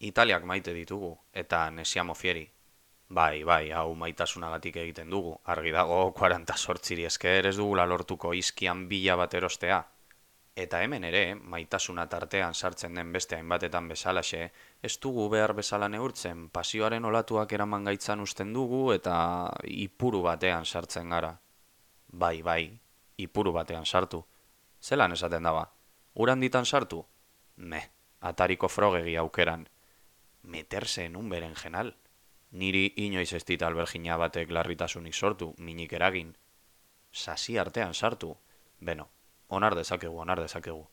Italiak maite ditugu, eta nesiamo fieri. Bai, bai, hau maitasunagatik egiten dugu. Argi dago, 40 sortziri esker ez dugula lortuko izkian bila bat erostea. Eta hemen ere, maitasuna tartean sartzen den beste hainbatetan bezalaxe, ez dugu behar bezala neurtzen, pasioaren olatuak eraman gaitzan usten dugu eta ipuru batean sartzen gara. Bai, bai, ipuru batean sartu. Zelan esaten daba? Uran ditan sartu? Me, atariko frogegi aukeran meterse en un berenjenal. Niri inoiz ez dit albergina batek larritasunik sortu, minik eragin. Sasi artean sartu. Beno, onar dezakegu, onar dezakegu.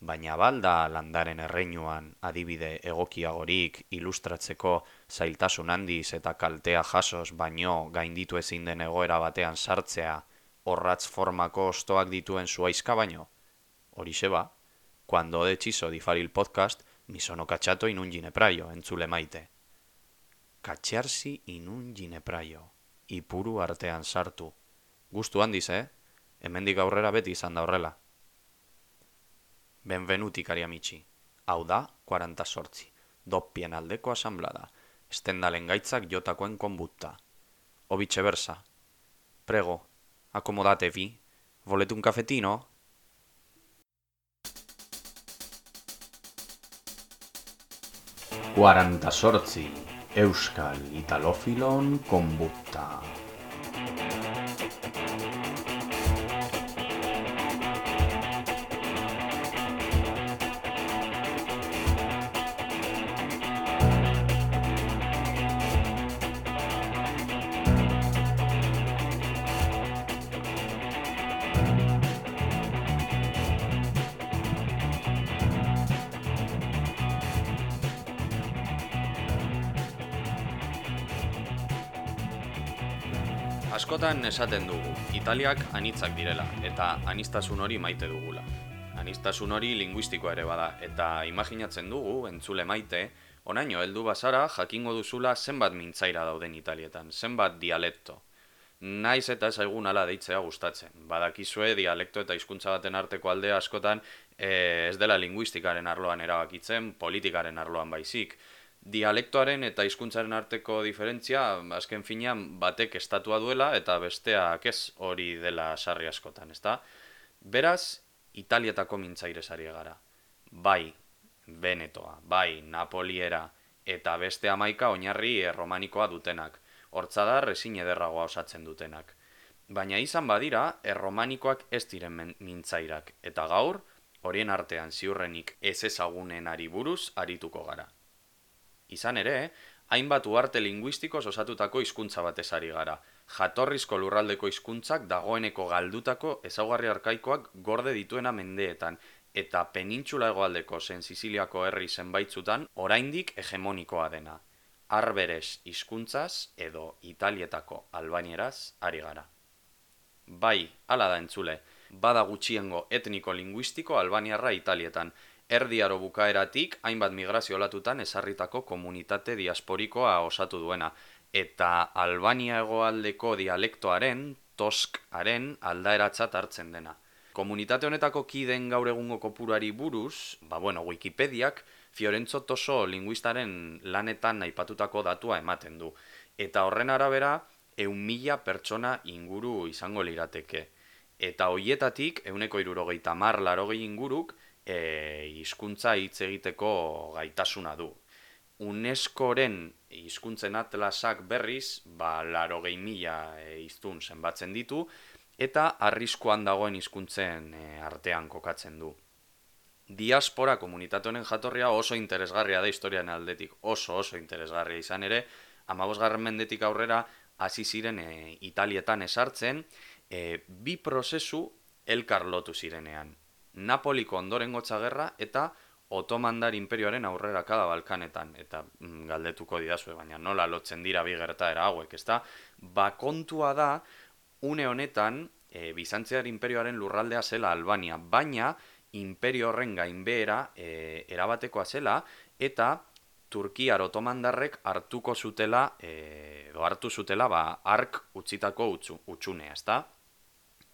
Baina balda landaren erreinuan adibide egokiagorik ilustratzeko zailtasun handiz eta kaltea jasos baino gainditu ezin den egoera batean sartzea horratz formako ostoak dituen zuaizka baino. Horixe ba, cuando de txizo difaril podcast, mi sono cacciato in un ginepraio, entzule maite. Katxearsi in un ginepraio, ipuru artean sartu. Gustu handiz, eh? Hemendik aurrera beti izan da horrela. Benvenuti, cari amici. Hau da, 40 sortzi. Doppien aldeko asamblada. Estendalen gaitzak jotakoen konbutta. O viceversa. Prego, acomodatevi. Volete un cafetino? 48 Euskal Italofilon konbutta. Askotan esaten dugu, Italiak anitzak direla, eta anistasun hori maite dugula. Anistasun hori linguistikoa ere bada, eta imaginatzen dugu, entzule maite, onaino heldu bazara jakingo duzula zenbat mintzaira dauden Italietan, zenbat dialekto. Naiz eta ez aigun ala deitzea gustatzen. Badakizue dialekto eta hizkuntza baten arteko aldea askotan eh, ez dela linguistikaren arloan erabakitzen, politikaren arloan baizik dialektoaren eta hizkuntzaren arteko diferentzia azken finean batek estatua duela eta besteak ez hori dela sarri askotan, ezta? Beraz, Italietako mintzaire sari gara. Bai, Benetoa, bai, Napoliera eta beste amaika oinarri erromanikoa dutenak. Hortza da resin ederragoa osatzen dutenak. Baina izan badira, erromanikoak ez diren mintzairak, eta gaur, horien artean ziurrenik ez ezagunen ari buruz arituko gara. Izan ere, hainbat uarte linguistikoz osatutako hizkuntza batez ari gara. Jatorrizko lurraldeko hizkuntzak dagoeneko galdutako ezaugarri arkaikoak gorde dituena mendeetan, eta penintxula egoaldeko zen Siciliako herri zenbaitzutan oraindik hegemonikoa dena. Arberes hizkuntzaz edo Italietako albanieraz ari gara. Bai, hala da entzule, bada gutxiengo etniko linguistiko albaniarra Italietan, erdiaro bukaeratik hainbat migrazio olatutan esarritako komunitate diasporikoa osatu duena, eta Albania egoaldeko dialektoaren, toskaren aldaeratzat hartzen dena. Komunitate honetako kiden gaur egungo kopuruari buruz, ba bueno, Wikipediak Fiorenzo Toso linguistaren lanetan aipatutako datua ematen du. Eta horren arabera, eun mila pertsona inguru izango lirateke. Eta hoietatik, euneko irurogeita mar larogei inguruk, e, hizkuntza hitz egiteko gaitasuna du. UNESCOren hizkuntzen atlasak berriz, ba, laro gehi mila e, iztun zenbatzen ditu, eta arriskoan dagoen hizkuntzen e, artean kokatzen du. Diaspora komunitatonen jatorria oso interesgarria da historian aldetik, oso oso interesgarria izan ere, amabosgarren mendetik aurrera, hasi ziren e, Italietan esartzen, e, bi prozesu elkar lotu zirenean. Napoliko ondorengo txagerra eta Otomandar imperioaren aurrera kada Balkanetan, eta mm, galdetuko didazue, baina nola lotzen dira bi gertaera hauek, ezta? Ba kontua da, une honetan, e, Bizantziar imperioaren lurraldea zela Albania, baina imperio horren gainbehera e, erabatekoa zela, eta Turkiar otomandarrek hartuko zutela, e, edo hartu zutela, ba, ark utzitako utxu, utxunea, ezta?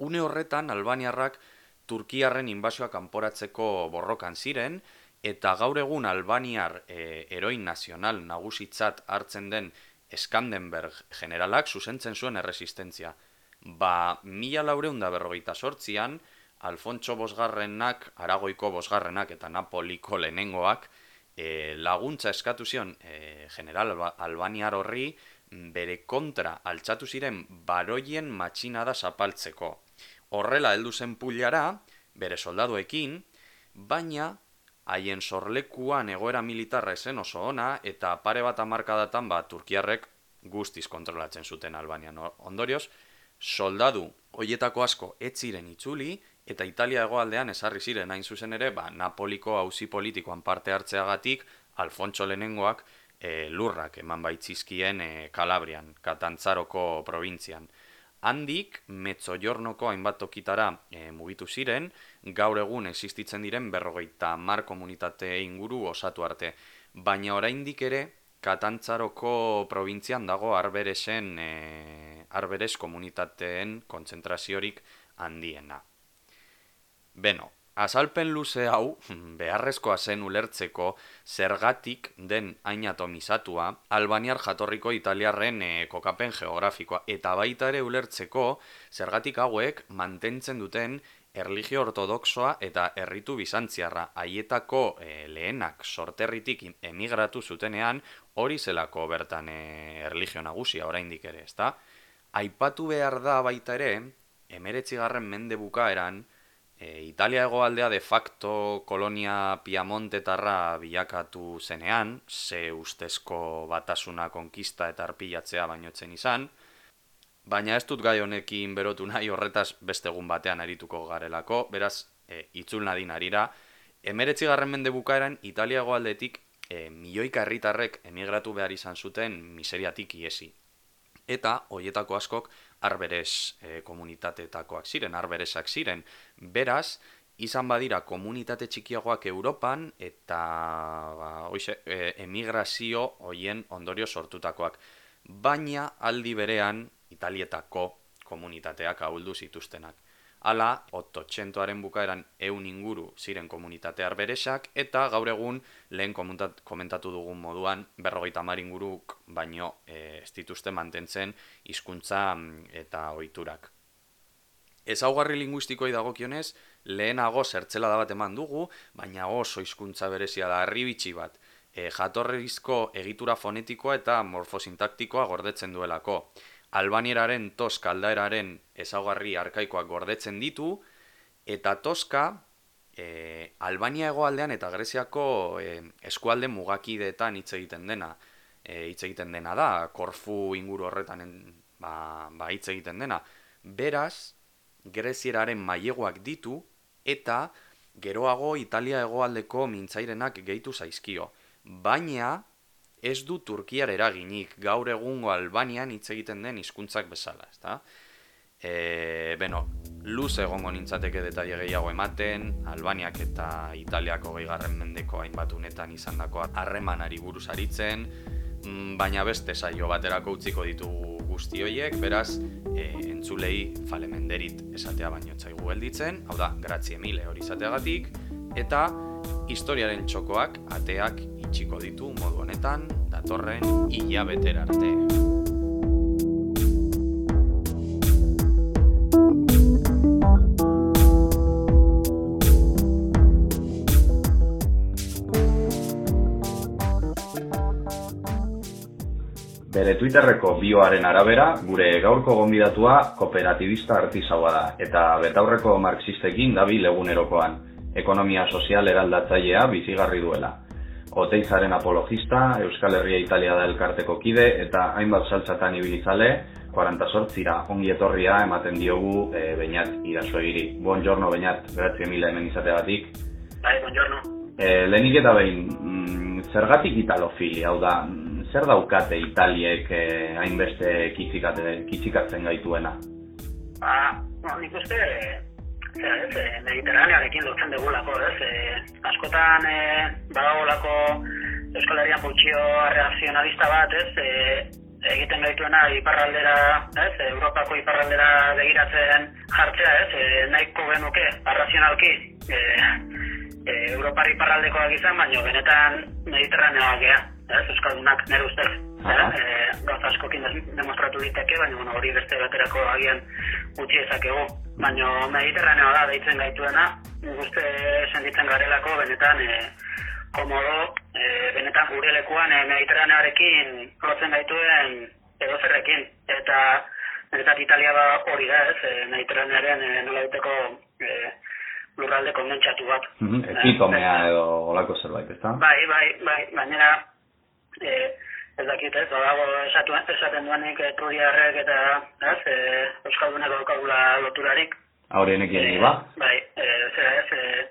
Une horretan, Albaniarrak Turkiarren inbasioa kanporatzeko borrokan ziren, eta gaur egun Albaniar e, eroin nazional nagusitzat hartzen den Skandenberg generalak zuzentzen zuen erresistentzia. Ba, mila laureunda berrogeita sortzian, Alfontso Bosgarrenak, Aragoiko Bosgarrenak eta Napoliko lehenengoak e, laguntza eskatu zion e, general Albaniar horri bere kontra altxatu ziren baroien matxinada zapaltzeko. Horrela heldu zen puliara, bere soldaduekin, baina haien sorlekuan egoera militarra esen oso ona eta pare bat amarkadatan bat Turkiarrek guztiz kontrolatzen zuten Albanian. Ondorioz, soldadu hoietako asko ez ziren itzuli eta Italia hegoaldean esarri ziren hain zuzen ere, ba, Napoliko auzi politikoan parte hartzeagatik Alfontso lehenengoak e, lurrak eman baitzizkien e, Kalabrian, Katantzaroko provintzian. Handik, Metzojornoko hainbat tokitara e, mugitu ziren, gaur egun existitzen diren berrogeita mar komunitate inguru osatu arte. Baina oraindik ere, Katantzaroko provintzian dago Arberezen, e, Arberes komunitateen kontzentraziorik handiena. Beno, azalpen luze hau, beharrezkoa zen ulertzeko, zergatik den hain atomizatua, albaniar jatorriko italiarren e, kokapen geografikoa, eta baita ere ulertzeko, zergatik hauek mantentzen duten erligio ortodoxoa eta erritu bizantziarra haietako e, lehenak sorterritik emigratu zutenean hori zelako bertan e, erligio nagusia oraindik ere, ezta? Aipatu behar da baita ere, emeretzigarren mende bukaeran, e, Italia egoaldea de facto kolonia piamontetarra bilakatu zenean, ze ustezko batasuna konkista eta arpilatzea bainotzen izan, baina ez dut gai honekin berotu nahi horretaz beste egun batean arituko garelako, beraz, e, itzul nadin arira, emeretzi garren mende bukaeran Italia egoaldetik e, milioika herritarrek emigratu behar izan zuten miseriatik iesi. Eta, hoietako askok, arberes e, komunitateetakoak ziren, arberesak ziren. Beraz, izan badira komunitate txikiagoak Europan eta ba, oize, e, emigrazio hoien ondorio sortutakoak. Baina aldi berean Italietako komunitateak ahuldu zituztenak. Ala, ototxentoaren bukaeran eun inguru ziren komunitate arberesak, eta gaur egun lehen komentatu dugun moduan berrogeita mar inguruk baino e, ez dituzte mantentzen hizkuntza mm, eta ohiturak. Ezaugarri linguistikoi dagokionez, lehenago zertzela da bat eman dugu, baina oso hizkuntza berezia da arribitsi bat, e, jatorrizko egitura fonetikoa eta morfosintaktikoa gordetzen duelako albanieraren toska aldaeraren ezaugarri arkaikoak gordetzen ditu, eta toska e, Albania egoaldean eta Greziako e, eskualde mugakideetan hitz egiten dena. E, hitz egiten dena da, korfu inguru horretan ba, ba hitz egiten dena. Beraz, Grezieraren mailegoak ditu, eta geroago Italia egoaldeko mintzairenak gehitu zaizkio. Baina, ez du Turkiar eraginik gaur egungo Albanian hitz egiten den hizkuntzak bezala, ezta? E, beno, luz egongo nintzateke detaile gehiago ematen, Albaniak eta Italiako gehigarren mendeko hainbat unetan izan dako harremanari buruz aritzen, mm, baina beste saio baterako utziko ditugu guzti horiek, beraz, e, entzulei falemenderit esatea baino txaigu gelditzen, hau da, grazie mile hori izateagatik, eta historiaren txokoak ateak itxiko ditu modu honetan datorren hilabeter arte. Bere Twitterreko bioaren arabera, gure gaurko gonbidatua kooperatibista artizaua da, eta betaurreko marxistekin dabil egunerokoan, ekonomia sozial eraldatzailea bizigarri duela. Oteizaren apologista, Euskal Herria Italia da elkarteko kide, eta hainbat saltzatan ibilizale, 48 ongi etorria ematen diogu e, Beñat irasoegiri. Buongiorno, Beñat, grazie mila hemen izateagatik. Bai, buongiorno. E, lehenik eta behin, mm, zergatik italofili, hau da, zer daukate Italiek e, hainbeste kitzikatzen gaituena? Ba, no, nik uste, ez, eh, mediterranearekin lotzen dugulako, ez, e, askotan e, badagolako Euskal Herrian putxio reakzionalista bat, ez, e, egiten gaituena iparraldera, ez, Europako iparraldera begiratzen jartzea, ez, e, nahiko genuke, arrazionalki, e, e, Europar iparraldekoak izan, baina benetan mediterraneoak gea, ez, Euskaldunak nire ustez. Aha. E, gauz askokin des- demostratu diteke, baina bueno, hori beste baterako agian utzi ezakegu. Baina mediterraneoa da deitzen gaituena, uste sentitzen garelako benetan e, komodo, e, benetan gure lekuan e, mediterraneoarekin lotzen gaituen edozerrekin. Eta benetan Italia ba hori da, ez, e, mediterranearen e, nola diteko e, lurralde kondentsatu bat. Mhm, Epitomea edo olako zerbait, ezta? Bai, bai, bai, gainera, e, ez dakit ez, badago esatu, esaten duanik etruriarrek eta, ez, e, Euskaldunek daukagula loturarik. Horienekin E, ere ba? Bai, e, zera ez, e,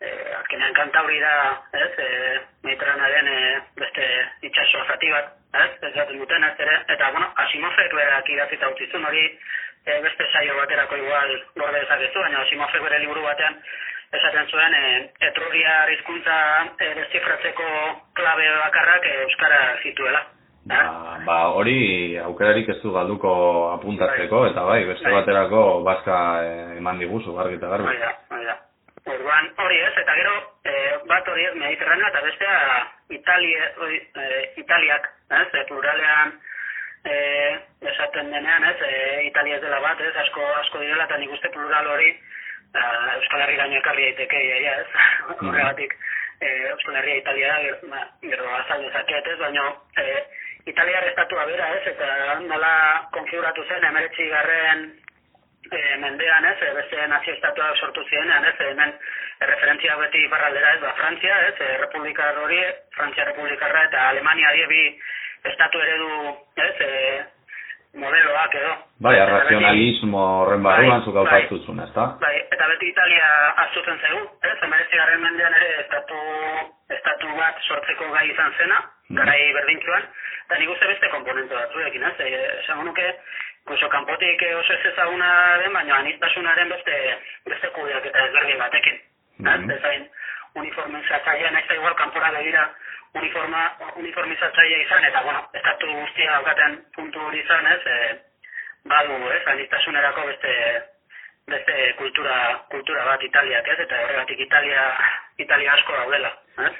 e, azkenean kantauri da, ez, e, mediterranearen e, beste itxaso zati bat, ez, ez jaten duten ez ere, eta, bueno, Asimofek berak idatzita utzizun hori, e, beste saio baterako igual gorde dezakezu, baina Asimofek bere liburu batean esaten zuen e, etruriar hizkuntza e, deszifratzeko klabe bakarrak e, euskara zituela. Ba, ba, hori aukerarik ez du galduko apuntatzeko, eta bai, beste Bai. baterako bazka eh, eman diguzu, garbi eta garbi. Hori da, hori da. Orduan, hori ez, eta gero, e, bat hori ez Mediterranea eta bestea Italia, e, Italiak, ez, e, pluralean e, esaten denean, ez, e, Italia ez dela bat, ez, asko, asko direla, eta nik uste plural hori a, Euskal Herri gaino ekarri daiteke, iaia, ez, horregatik e, Euskal Herria Italia da, gero, ba, gero azal dezaket, ez, baino, e, Italiar estatua bera, ez, eta nola konfiguratu zen, emeretzi garren e, mendean, ez, e, beste nazio estatuak sortu zirenean, ez, hemen referentzia beti iparraldera, ez, ba, Frantzia, ez, e, republikar hori, Frantzia republikarra eta Alemania die bi estatu eredu, ez, e, modeloak edo. Bai, arrazionalismo horren barruan Bai, zuk bai. aupatuzun, ezta? Bai, eta beti Italia astutzen zaigu, ez? Emeretzi garren mendean ere estatu, estatu bat sortzeko gai izan zena, Mhm. garai berdintzuan, eta nik uste beste komponente batzuekin, ez? E, esango nuke, oso kanpotik eh, oso ez ezaguna den, baina anistasunaren beste, beste kudeak eta ezberdin batekin. Ez, ezain uniformizatzailea, nahiz igual kanpora begira uniforma, uniformizatzailea izan, eta bueno, estatu guztia daukaten puntu hori izan, ez? E, badu, ez? Anistasunerako beste, beste kultura, kultura bat Italiak, ez? Eta horregatik Italia, Italia asko daudela, ez?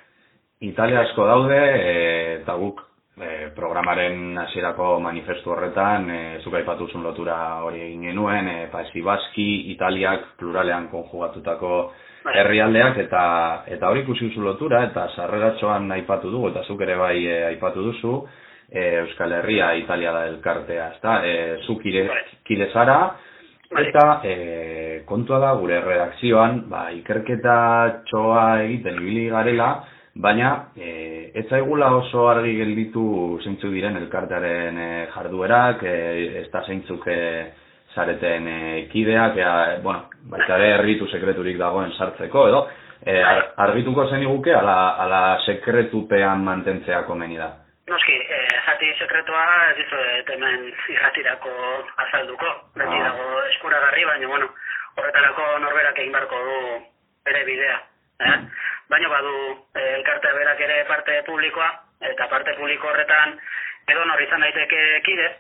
Italia asko daude, e, eta guk e, programaren hasierako manifestu horretan, e, zuk aipatuzun lotura hori egin genuen, e, Paesi Baski, Italiak pluralean konjugatutako. Herrialdeak, eta eta hori ikusi duzu lotura, eta sarreratxoan aipatu dugu, eta zuk ere bai e, aipatu duzu, e, Euskal Herria Italia da elkartea, ezta? E, zuk kide, Bai. kide zara, Bai. Eta e, kontua da gure redakzioan, ba, ikerketa txoa egiten ibili garela, baina e, ez zaigula oso argi gelditu zeintzuk diren elkartearen e, jarduerak, e, ez da zeintzuk e, zareten e, kideak, ea, bueno, baita ere erbitu sekreturik dagoen sartzeko, edo, e, ar, argituko zen iguke, ala, ala sekretupean mantentzea komeni da. Noski, eh, zati sekretua ez dizuet hemen irratirako azalduko. Beti Ah. dago eskuragarri, baina bueno, horretarako norberak egin beharko du bere bidea. Eh? Baina badu eh, elkartea berak ere parte publikoa, eta parte publiko horretan edo nor izan daiteke kide,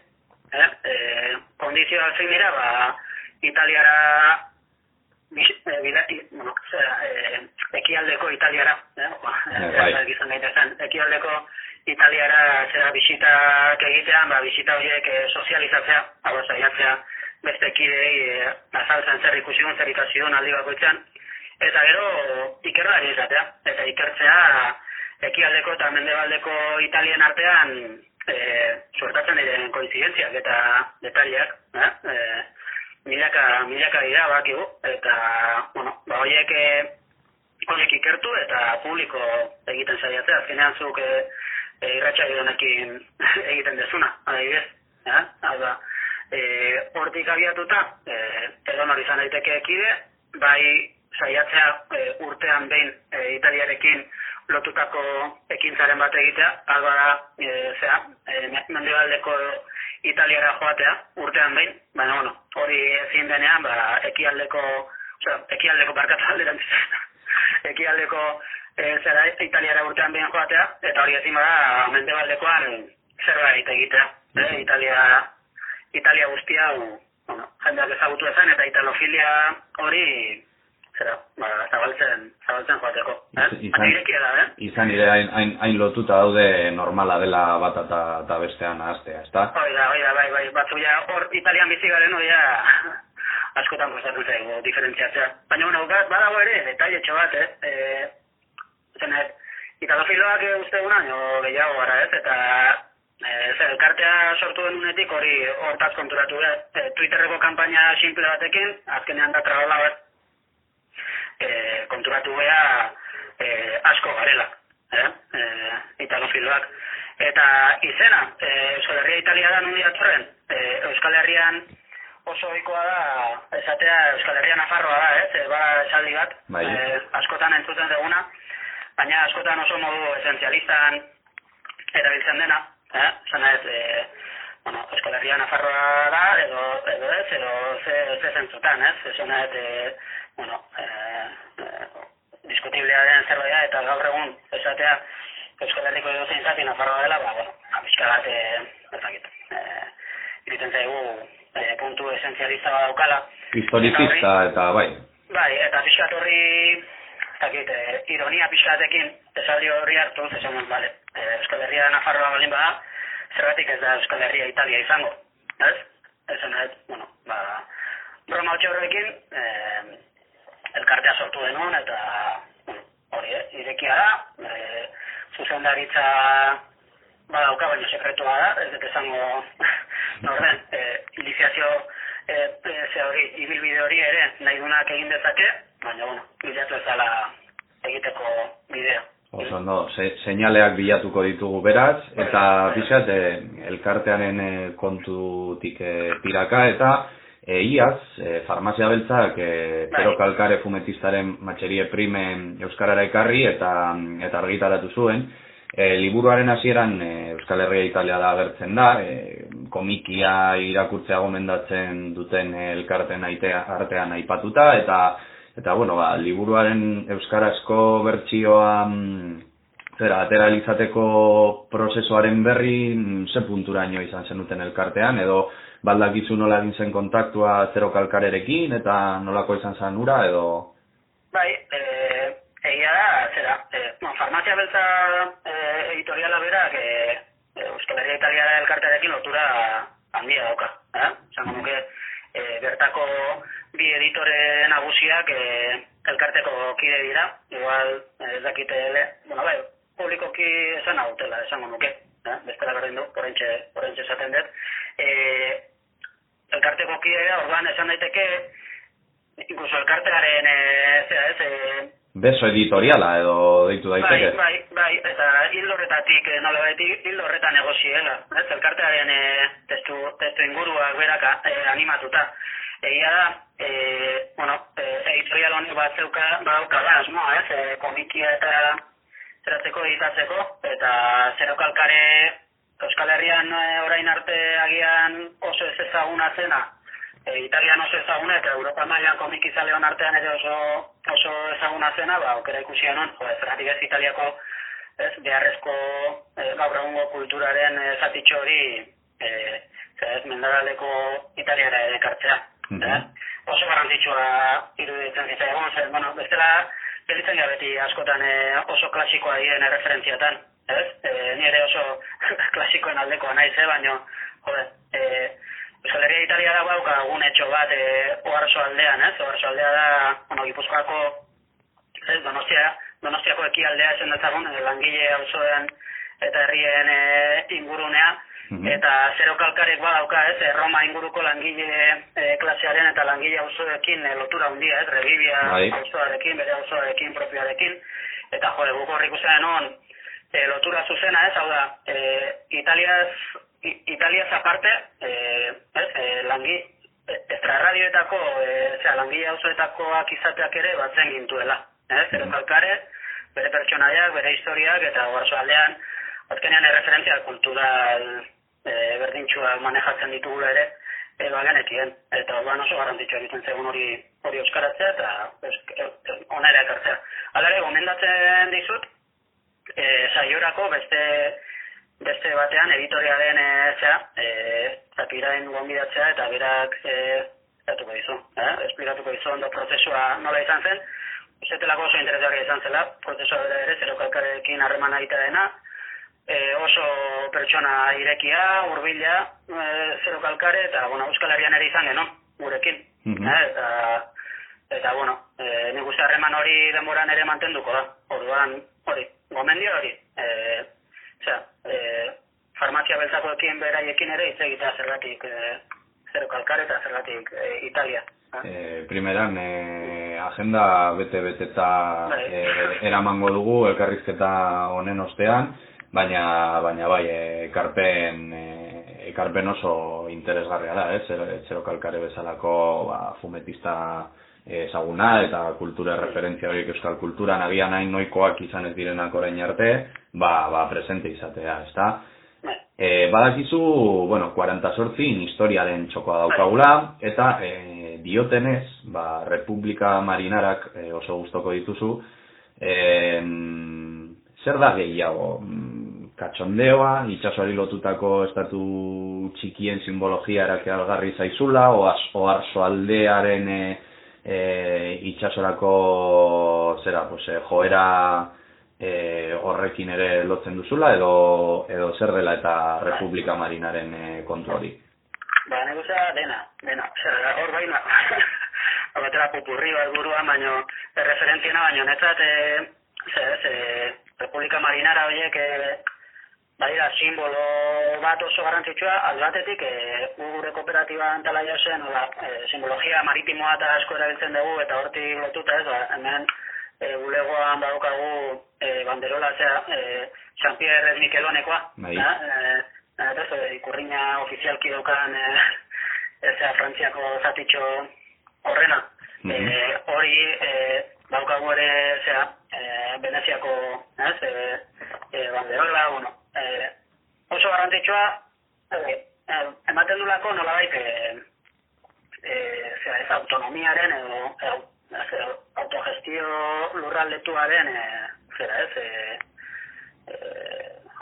eh? eh, kondizioa zein dira, ba, Italiara bis- eh, bila- bueno, zera, eh, ekialdeko Italiara, eh? Ba, izan gaitezen, ekialdeko Italiara zera bisitak egitean, ba, bisita horiek eh, sozializatzea, hau saiatzea beste kidei eh, azaltzen zer ikusi duen, zer ikasi duen aldi bakoitzean, eta gero ikerlari izatea, eta ikertzea ekialdeko eta mendebaldeko Italien artean eh, suertatzen diren koinzidentziak eta detaliak, eh? eh, milaka, milaka dira bakigu, eta, bueno, ba, horiek eh, horiek ikertu eta publiko egiten saiatzea, azkenean zuk e, e, irratxai honekin egiten dezuna, adibidez. Ja? Hau da, e, hortik abiatuta, e, edo nori izan daiteke kide, bai saiatzea e, urtean behin e, Italiarekin lotutako ekintzaren bat egitea, alba da, e, zera, e, mendebaldeko Italiara joatea, urtean behin, baina, bueno, hori ezin denean, ba, ekialdeko, osea, ekialdeko barkatu alderantziz, ekialdeko e, zera Italiara urtean behin joatea, eta hori ezin bada mendebaldekoan zerbait egitea. Eh? Italia, Italia guztia, bueno, jendeak ezagutu ezan, eta italofilia hori zera, ba, zabaltzen, zabaltzen joateko. Eh? Izan- da, eh? Izan ere hain, hain, hain lotuta daude normala dela bat eta, eta bestean ahaztea, ezta? Hoi da, hoi da, bai, bai, batzu ja, hor Italian bizi garen, hoi ja, askotan kostatzen zaigu diferentziatzea. Baina, bueno, ba- badago ere, detailetxo bat, eh? E, zenet, italofiloak eh, uste jo, gehiago gara, ez? Eta, e, zer, elkartea sortu denunetik hori hortaz konturatu, eh? E, Twitterreko kanpaina simple batekin, azkenean da traola bat, e, konturatu beha e, asko garela, eh? E, italofiloak. Eta izena, e, Euskal Herria Italia da nundi datorren, e, Euskal Herrian oso ohikoa da, esatea Euskal Herria Nafarroa da, ez? E, bada esaldi bat, Bai. e, askotan entzuten duguna, baina askotan oso modu esenzialistan erabiltzen dena, eh? Zena ez, e, bueno, Euskal Herria Nafarroa da, edo, edo ez, edo ze, ze zentzutan, ez? Ez, e, bueno, e, e, diskutiblea den zerbait eta gaur egun esatea Euskal Herriko edo zein zati Nafarroa dela, ba, bueno, apiska bat, e, ez dakit, e, iriten zaigu e, puntu esenzialista bat daukala. Historizista eta bai. Bai, eta pixkat horri, ez dakit, e, ironia pixkatekin esaldi horri hartu, esan dut, bale, e, Euskal Herria Nafarroa balin bada, zergatik ez da Euskal Herria Italia izango, ez? Esan dut, bueno, ba, broma hotxe horrekin, e, elkartea sortu denun, eta, bueno, hori, eh, irekia da, e, zuzendaritza badauka, baina sekretua da, ez dut esango norden, e, iniziazio e, e, ze hori, ibilbide hori ere nahi dunak egin dezake, baina, bueno, bilatu ezala egiteko bidea. Oso ondo, se, seinaleak bilatuko ditugu beraz, eta pixat, e, elkartearen e, kontutik e, tiraka, eta e, iaz, e, farmazia beltzak, e, Bai. pero kalkare fumetistaren matxerie prime euskarara ekarri, eta, eta argitaratu zuen, e, liburuaren hasieran e, Euskal Herria Italia da agertzen da, e, komikia irakurtzea gomendatzen duten elkarten aitea, artean aipatuta, eta Eta, bueno, ba, liburuaren euskarazko bertsioa mm, zera, atera izateko prozesuaren berri mm, ze punturaino izan zenuten elkartean, edo baldakizu nola egin zen kontaktua zero kalkarerekin, eta nolako izan zen ura, edo... Bai, e, egia da, zera, e, no, farmazia beltza e, editoriala berak e, Euskal Herria Italia elkartearekin lotura handia dauka. Eh? Zango nuke, e, bertako bi editore nagusiak e, elkarteko kide dira, igual e, ez dakite, le, bueno, bai, publikoki esan hautela, esango nuke, eh? bestela berdin du, porentxe, porentxe esaten dut. E, elkarteko kide da, orduan esan daiteke, incluso elkartearen, e, zera ez, e, Beso editoriala, edo deitu Bai, daiteke. bai, bai, eta hildo horretatik, eh, nola baitik, hildo horretan negoziela, ez, elkartearen eh, testu, testu inguruak beraka eh, animatuta. Egia da, eh, bueno, eh, editorial honek bat zeuka, badauka da, asmoa, ez, eh, komikia eta zeratzeko editatzeko, eta zero kalkare Euskal Herrian eh, orain arte agian oso ez ezaguna zena, e, Italian oso ezaguna eta Europa mailan komikizaleon artean ere oso, oso ezaguna zena, ba, okera ikusi non, jo, zergatik ez Italiako ez, beharrezko e, gaur egungo kulturaren e, zatitxo hori e, ez, mendagaldeko Italiara ere eh? Oso garrantzitsua iruditzen zitzaigun, zer, bueno, bestela gelditzen gara beti askotan e, oso klasikoa diren erreferentziatan, ez? E, ni ere oso klasikoen aldekoa naiz, eh, baino, jode, e, Euskal Herria Italia da bauka gunetxo bat e, oarso aldean, ez? Oarso aldea da, bueno, Gipuzkoako, ez, Donostia, Donostiako ekialdea esan dezagun, e, langile auzoen eta herrien e, ingurunea, Mhm. eta zero kalkarek badauka, ez? E, Roma inguruko langile e, klasearen eta langile auzoekin e, lotura handia, ez? Rebibia Bai. auzoarekin, bere auzoarekin, propioarekin, eta jode, guk hor ikusten on, e, lotura zuzena, ez? Hau da, e, Italiaz, I- Italiaz aparte, e, ez? E, langi, e, estrarradioetako, e, zera, langile auzoetakoak izateak ere batzen gintuela, ez? Zero kalkare, bere pertsonaiak, bere historiak, eta oarzo aldean, azkenean erreferentzia kultural e, berdintxuak manejatzen ditugula ere, e, bagenekien. Eta orduan oso garrantzitsua egiten zegoen hori hori euskaratzea eta ona ere ekartzea. Hala gomendatzen dizut, e, saiorako beste beste batean editorialen e, zera, e, zapirain gonbidatzea eta berak e, esplikatuko dizu, eh? esplikatuko dizu ondo prozesua nola izan zen, ustetelako oso interesgarria izan zela, prozesua bere ere, zero kalkarekin harreman egitea dena, e, oso pertsona irekia, urbila, e, zero kalkare, eta, bueno, Euskal Herrian ere izan genuen, gurekin. Mhm. eh? eta, eta, bueno, e, nik uste harreman hori denboran ere mantenduko da. Orduan, hori, gomendio hori. E, osea, e, farmazia beltzakoekin beraiekin ere hitz egitea zergatik e, zero kalkare eta zergatik e, Italia. E, primeran, e, agenda bete-bete eta Bai. e, eramango dugu elkarrizketa honen ostean, baina, baina bai, e, ekarpen, e, ekarpen oso interesgarria da, ez? Zero, zero kalkare bezalako ba, fumetista ezaguna eta kultura referentzia horiek euskal kulturan agian hain noikoak izan ez direnak orain arte, ba, ba presente izatea, ezta? E, badakizu, bueno, 48 historiaren txokoa daukagula, eta e, diotenez, ba, Republika Marinarak e, oso gustoko dituzu, e, zer da gehiago? Katxondeoa, itxasoari lotutako estatu txikien simbologia erake zaizula, o, az, o arsoaldearen e, e, itxasorako zera, pues, e, joera e, horrekin ere lotzen duzula edo, edo zer dela eta Republika Marinaren e, kontu hori. Ba, da dena, dena. Osea, hor baina, abatera pupurri bat buruan, baino, erreferentziena, baino, netzat, e, ze, ze, Republika Marinara horiek, e, badira, simbolo bat oso garrantzitsua, albatetik, e, gure kooperatiba antala jasen, hola, e, simbologia maritimoa eta asko erabiltzen dugu, eta hortik lotuta ez, ba, hemen, e, bulegoan badaukagu e, banderola, zera, e, San Pierre Mikelonekoa, Bai. da? E, eta ez, ikurriña ofizialki daukan e, ezea Frantziako zatitxo horrena. Mhm. e, hori e, daukagu ere zera, e, Veneziako ez, e, e, banderola, bueno, e, oso garrantzitsua e, e, ematen dulako nolabait e, e, zera, ez autonomiaren edo e, ez, autogestio lurraldetuaren e, zera ez e, e,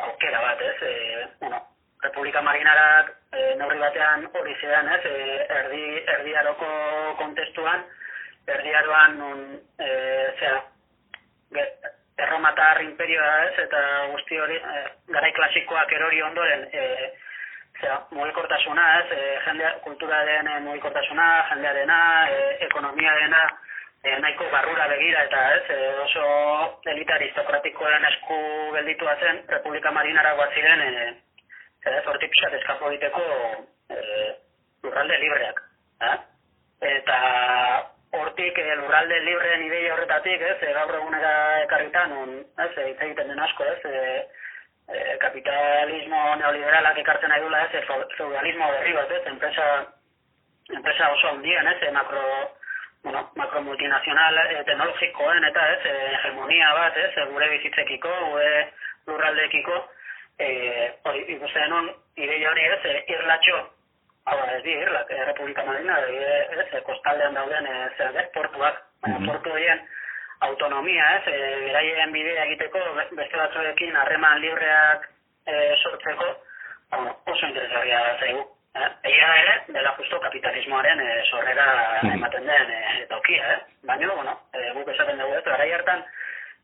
aukera bat ez e, bueno, Republika Marinarak e, neurri batean hori zean ez e, erdi, erdiaroko kontestuan erdiaroan nun e, zera erromatar imperioa ez eta guzti hori e, garai klasikoak erori ondoren e, zera, mugikortasuna ez e, jendea, kulturaren e, mugikortasuna jendearena, e, ekonomiarena e, nahiko barrura begira eta ez e, oso elita aristokratikoen esku gelditua zen Republika Marinara bat ziren e, zera ez hortik pixat eskapo egiteko e, lurralde libreak eh? eta hortik e, lurralde libreen ideia horretatik ez e, gaur egunera ekarritan un, ez, e, hitz egiten den asko ez e, e, kapitalismo neoliberalak ekartzen nahi dula ez, feu- feudalismo berri bat ez, enpresa enpresa oso handien, ez, makro, bueno, makro multinazional e, teknologikoen eta ez, hegemonia bat, ez, gure bizitzekiko, gure lurraldeekiko, e, hori ikusten denun, ideia hori ez, irlatxo, hau da, ez di, irlak, Republika Marina, e, ez, kostaldean dauden, zer, ez, portuak, baina Mhm. portu horien autonomia, ez, e, beraien bidea egiteko, be- beste batzuekin harreman libreak e, sortzeko, bueno, oso interesgarria zaigu. Eh? Egia ere, dela justo kapitalismoaren e, sorrera Mhm. ematen den e, tokia, eh? Baina, bueno, e, guk esaten dugu ez, garai hartan,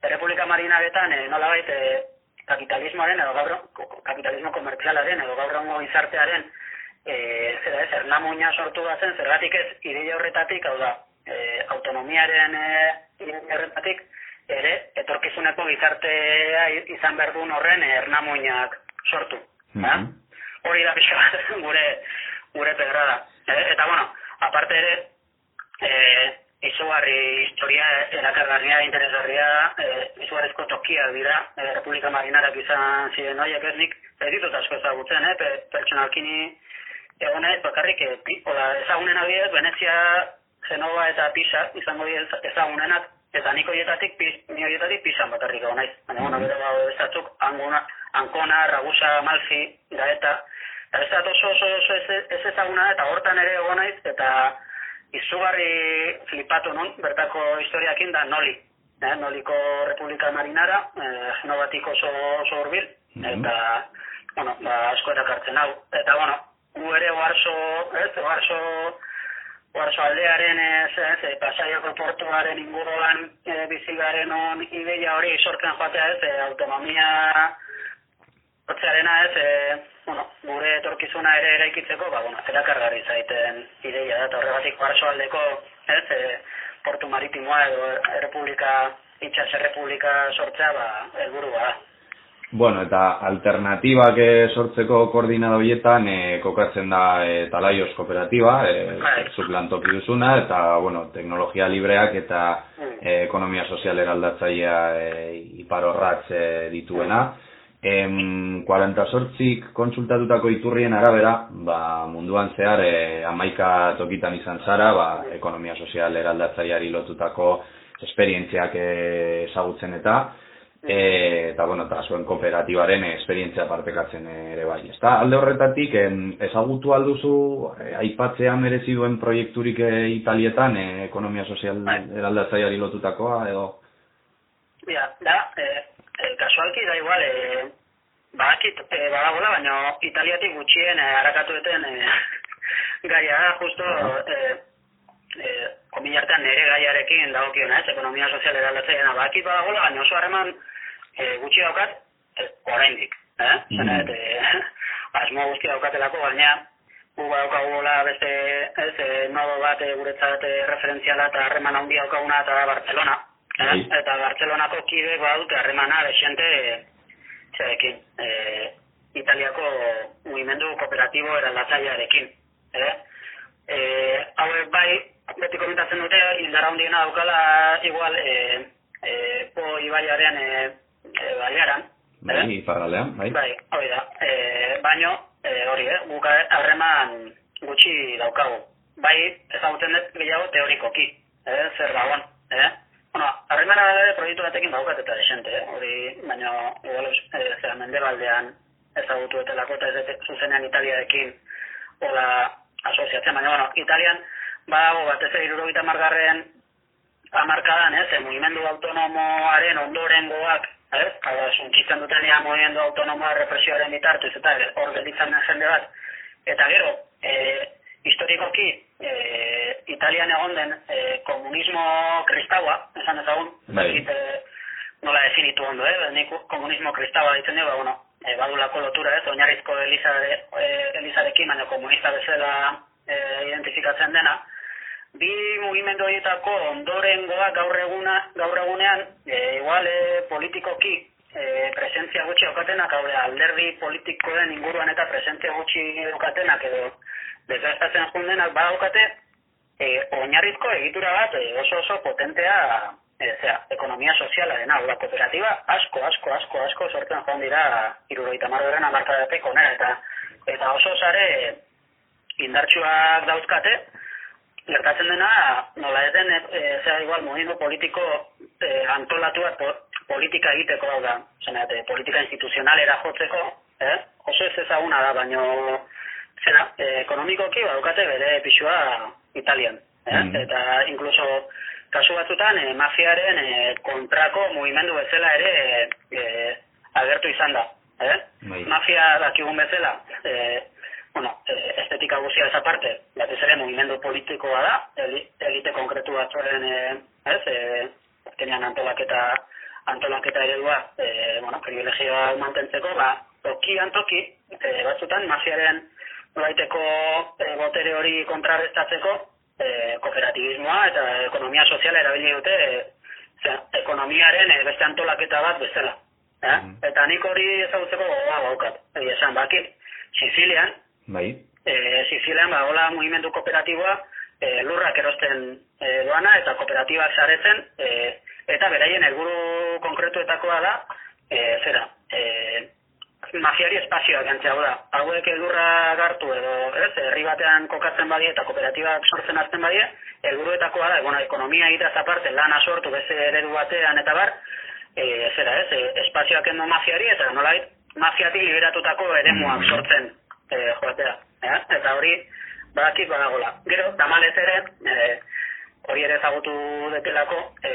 Republika Marinaretan e, nolabait e, kapitalismoaren edo gaur kapitalismo komertzialaren edo gaur gizartearen e, zera ez, ernamuina sortu bazen, zergatik ez, ideia horretatik, hau da, e, autonomiaren e, horretatik, ere, etorkizuneko gizartea izan behar duen horren e, ernamuinak sortu. Mhm. eh? Hori da pixka bat gure, gure pedrada. E, eta, bueno, aparte ere, e, izugarri historia erakargarria, interesgarria, e, izugarrizko tokiak dira, e, Republika Marinarak izan ziren horiek ez nik, ez ditut asko ezagutzen, eh, pe, pertsonalkini egunez, bakarrik, e, ola, ezagunen adibidez, Venezia, Genova eta Pisa izango dira eza- ezagunenak, eta nik horietatik, pis, ni horietatik pisan bakarrik egon naiz. Baina, bueno, Mhm. gero daude bestatzuk, Angona, Ancona, Ragusa, Amalfi, Gaeta, eta bestat oso oso, oso ez, ez ezaguna eta hortan ere egon naiz, eta izugarri flipatu nun, bertako historiakin da noli. Eh, noliko Republika Marinara, eh, Genovatik oso, oso urbil, Mhm. eta, bueno, ba, asko erakartzen hau. Eta, bueno, gu ere oarso, ez, oarso Guarzo aldearen, ez, ez, e, pasaiako portuaren inguruan e, bizigaren on ideia hori sortzen joatea, ez, e, autonomia hotzearena, ez, e, bueno, gure etorkizuna ere eraikitzeko, ba, bueno, erakargarri zaiten ideia da, horregatik guarzo aldeko, ez, e, portu maritimoa edo errepublika, itxas errepublika sortzea, ba, elburua da. Bueno, eta alternatibak eh, sortzeko koordinada horietan e, kokatzen da e, Talaios kooperatiba, e, zuk lantoki duzuna, eta bueno, teknologia libreak eta e, ekonomia sozial eraldatzaia e, iparorratz e, dituena. Em, 48 konsultatutako iturrien arabera, ba, munduan zehar e, amaika tokitan izan zara, ba, ekonomia sozial eraldatzaiari lotutako esperientziak ezagutzen eta, e, eta bueno, eta zuen kooperatibaren esperientzia partekatzen ere bai. Ezta alde horretatik en, ezagutu alduzu e, aipatzea merezi duen proiekturik e, Italietan e, ekonomia sozial bai. eraldatzaiari lotutakoa edo Ja, da, e, e, kasualki da igual, e, badakit e, badagola, baina Italiatik gutxien e, harakatu eten e, gaia da, justo, e, e, komilartean nere gaiarekin dagokiona, ez, ekonomia sozial eraldatzaiana badakit badagola, baina oso harreman e, gutxi daukat, e, oraindik, eh? Mm. Zena, e, asmo guzti daukatelako, baina gu daukagu beste, ez, e, nodo bat guretzat referentziala eta harreman handi daukaguna eta da Barcelona. Eh? Bai. Eta Barcelonako kide badute harremana desente zerekin, e, Italiako mugimendu kooperatibo eraldatzailearekin. Eh? E, hauek bai, beti komentatzen dute, indara hundiena daukala igual e, e, po ibaiaren e, e, balearan. Bai, eh? bai. Bai, hori da. E, baino, e, hori, eh, guk harreman gutxi daukagu. Bai, ezagutzen dut gehiago teorikoki, eh, zer dagoen, eh? Bueno, harremana da proiektu batekin daukat eta desente, eh? Hori, baino, igual, e, zera, mende baldean ezagutu etelako eta ez zuzenean Italiarekin hola asoziatzen, baina, bueno, Italian, badago bat ez irurogita margarren amarkadan, ez, eh, mugimendu autonomoaren ondorengoak ez? Hau suntzitzen duten ea moviendo autonomoa represioaren bitartez, eta hor gelditzen den jende bat. Eta gero, e, historikoki, e, Italian egon den e, komunismo kristaua, esan ezagun, bai. e, nola definitu ondo, eh? Nik komunismo kristaua ditzen dugu, bueno, e, badulako lotura, ez? Oinarrizko elizare, e, elizarekin, baina komunista bezala e, identifikatzen dena, bi mugimendu horietako ondorengoa gaur eguna gaur egunean e, igual e, politikoki e, presentzia gutxi daukatenak hau alderdi politikoen inguruan eta presentzia gutxi daukatenak edo desgastatzen jundenak badaukate e, oinarrizko egitura bat e, oso oso potentea e, zera, ekonomia soziala dena, hau kooperatiba asko, asko, asko, asko sortzen joan dira iruroita marroren amarkadatek onera eta eta oso sare indartsuak dauzkate, gertatzen dena, nola eden, e, zera igual, movimento politiko e, antolatu politika egiteko hau da. Zena, e, politika instituzionalera jotzeko, eh? oso ez ezaguna da, baino, zera, e, ekonomikoki badukate bere pixua Italian. Eh? Mm. Eta, inkluso, kasu batzutan, e, mafiaren e, kontrako mugimendu bezala ere e, agertu izan da. Eh? Bai. Mafia dakigun bezala, e, bueno, eh, estetika guzia esa parte, batez ere mugimendu politikoa da, elite konkretu batzuen, eh, ez, eh, tenean antolaketa, antolaketa eredua, eh, bueno, privilegioa mantentzeko, ba, toki antoki, eh, batzutan, mafiaren baiteko eh, botere hori kontrarrestatzeko, eh, kooperatibismoa eta ekonomia soziala erabili dute, eh, ekonomiaren eh, beste antolaketa bat bezala. Eh? Mm. Eta nik hori ezagutzeko gogoa baukat. esan, bakit, Sicilian, Bai. E, Sicilian, ba, hola, mugimendu kooperatiboa, e, lurrak erosten e, doana eta kooperatibak zaretzen, e, eta beraien helburu konkretuetakoa da, e, zera, e, mafiari espazioak jantzea da. Hauek lurra gartu edo, ez, herri batean kokatzen badie eta kooperatibak sortzen azten badie, helburuetakoa da, bueno, ekonomia egitaz aparte, lana sortu beze eredu batean eta bar, e, zera, ez, e, espazioak endo mafiari eta nolait, mafiatik liberatutako eremuak sortzen e, joatea. Eh? Eta hori, badakit badagola. Gero, tamalez ere, e, hori ere ezagutu detelako, e,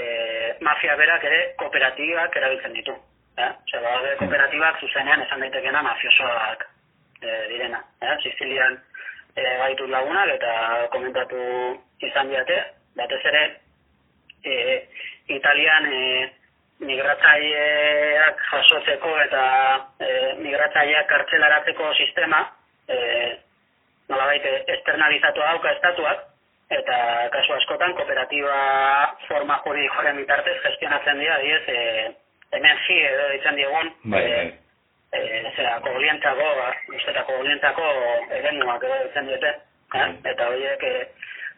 mafia berak ere kooperatibak erabiltzen ditu. Eh? Zer, kooperatibak zuzenean esan daitekena mafiosoak e, direna. Eh? Sicilian e, baitut lagunak eta komentatu izan diate, batez ere e, Italian e, migratzaileak jasotzeko eta e, migratzaileak kartzelaratzeko sistema e, nolabait externalizatu dauka estatuak eta kasu askotan kooperatiba forma juridikoaren bitartez gestionatzen dira diez e, ji edo ditzen diegun bai, bai. e, zera, kogolientzako, ustetako kogolientzako erenuak edo ditzen diete eh? Bai. eta horiek e,